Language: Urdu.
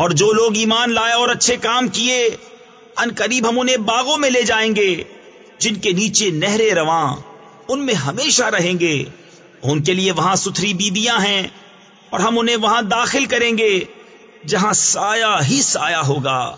اور جو لوگ ایمان لائے اور اچھے کام کیے، ان قریب ہم انہیں باغوں میں لے جائیں گے، جن کے نیچے نہرے رواں، ان میں ہمیشہ رہیں گے۔ ان کے لیے وہاں ستھری بیبیاں ہیں اور ہم انہیں وہاں داخل کریں گے، جہاں سایہ ہی سایہ ہوگا۔